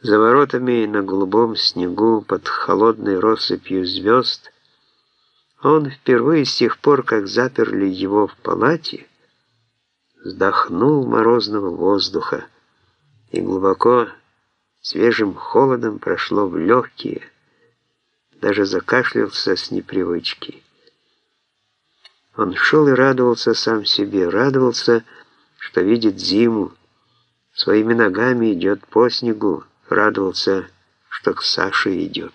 За воротами на голубом снегу под холодной россыпью звезд он впервые с тех пор, как заперли его в палате, вздохнул морозного воздуха и глубоко свежим холодом прошло в легкие, даже закашлялся с непривычки. Он шел и радовался сам себе, радовался, что видит зиму, своими ногами идет по снегу, радовался, что к Саше идет.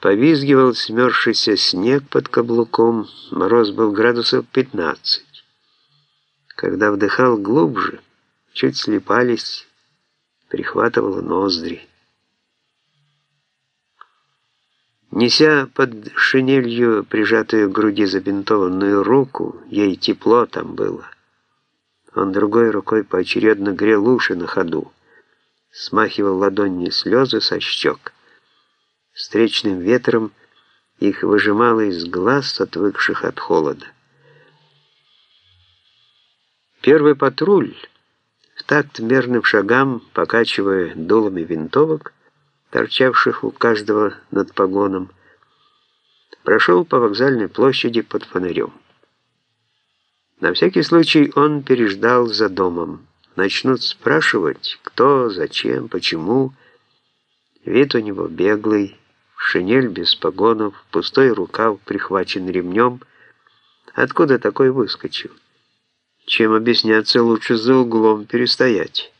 Повизгивал смерзшийся снег под каблуком, мороз был градусов 15. Когда вдыхал глубже, чуть слепались, прихватывало ноздри. Неся под шинелью прижатую к груди забинтованную руку, ей тепло там было — он другой рукой поочередно грел уши на ходу, смахивал ладонью слезы со щек. Встречным ветром их выжимало из глаз, отвыкших от холода. Первый патруль, в такт мерным шагам, покачивая дулами винтовок, торчавших у каждого над погоном, прошел по вокзальной площади под фонарем. На всякий случай он переждал за домом. Начнут спрашивать, кто, зачем, почему. Вид у него беглый, шинель без погонов, пустой рукав прихвачен ремнем. Откуда такой выскочил? Чем объясняться, лучше за углом перестоять.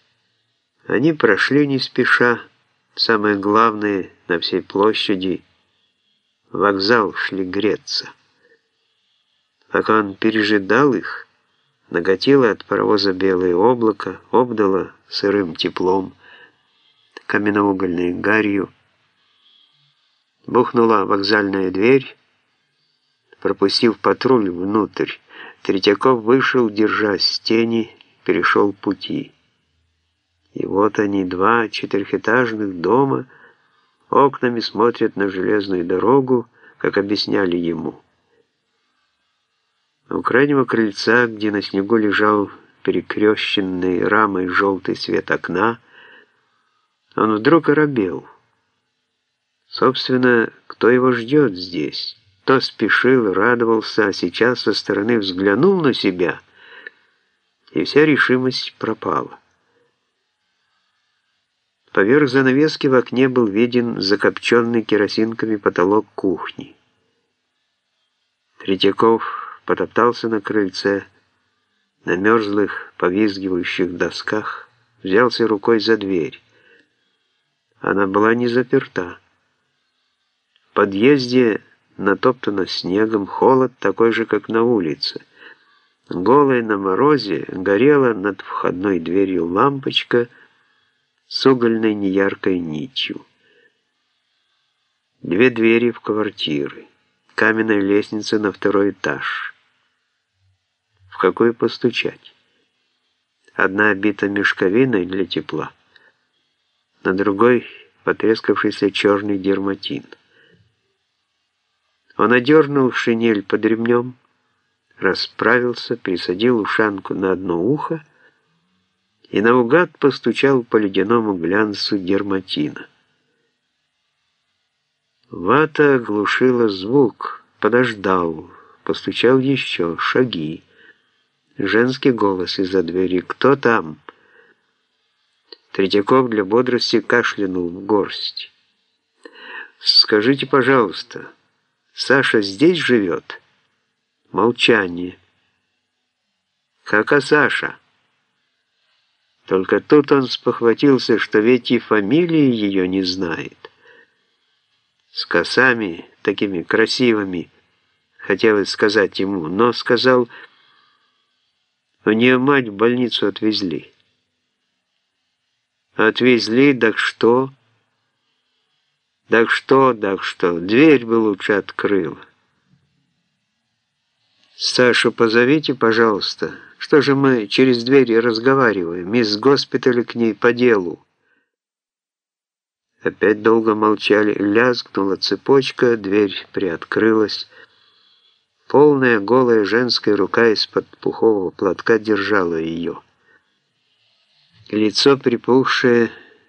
Они прошли не спеша, самое главное на всей площади. Вокзал шли греться. Пока он пережидал их, наготило от паровоза белое облако, обдало сырым теплом, каменноугольной гарью. Бухнула вокзальная дверь, пропустив патруль внутрь. Третьяков вышел, держась тени, перешел пути. И вот они, два четырехэтажных дома, окнами смотрят на железную дорогу, как объясняли ему. У крайнего крыльца, где на снегу лежал перекрещенный рамой желтый свет окна, он вдруг оробел. Собственно, кто его ждет здесь? Кто спешил, радовался, а сейчас со стороны взглянул на себя, и вся решимость пропала. Поверх занавески в окне был виден закопченный керосинками потолок кухни. Третьяков потоптался на крыльце, на мерзлых, повизгивающих досках, взялся рукой за дверь. Она была не заперта. В подъезде натоптано снегом, холод такой же, как на улице. Голая на морозе горела над входной дверью лампочка с угольной неяркой нитью. Две двери в квартиры, каменная лестница на второй этаж какую постучать. Одна обита мешковиной для тепла, на другой потрескавшийся черный дерматин. Он одернул шинель под ремнем, расправился, присадил ушанку на одно ухо и наугад постучал по ледяному глянцу дерматина. Вата глушила звук, подождал, постучал еще, шаги. Женский голос из-за двери. «Кто там?» Третьяков для бодрости кашлянул в горсть. «Скажите, пожалуйста, Саша здесь живет?» Молчание. «Как а Саша?» Только тут он спохватился, что ведь и фамилии ее не знает. С косами такими красивыми, хотелось сказать ему, но сказал у нее мать в больницу отвезли. Отвезли, так что? Так что, так что? Дверь бы лучше открыла. Сашу позовите, пожалуйста. Что же мы через дверь разговариваем? Из госпиталя к ней по делу. Опять долго молчали. Лязгнула цепочка, дверь приоткрылась. Полная голая женская рука из-под пухового платка держала ее. Лицо припухшее,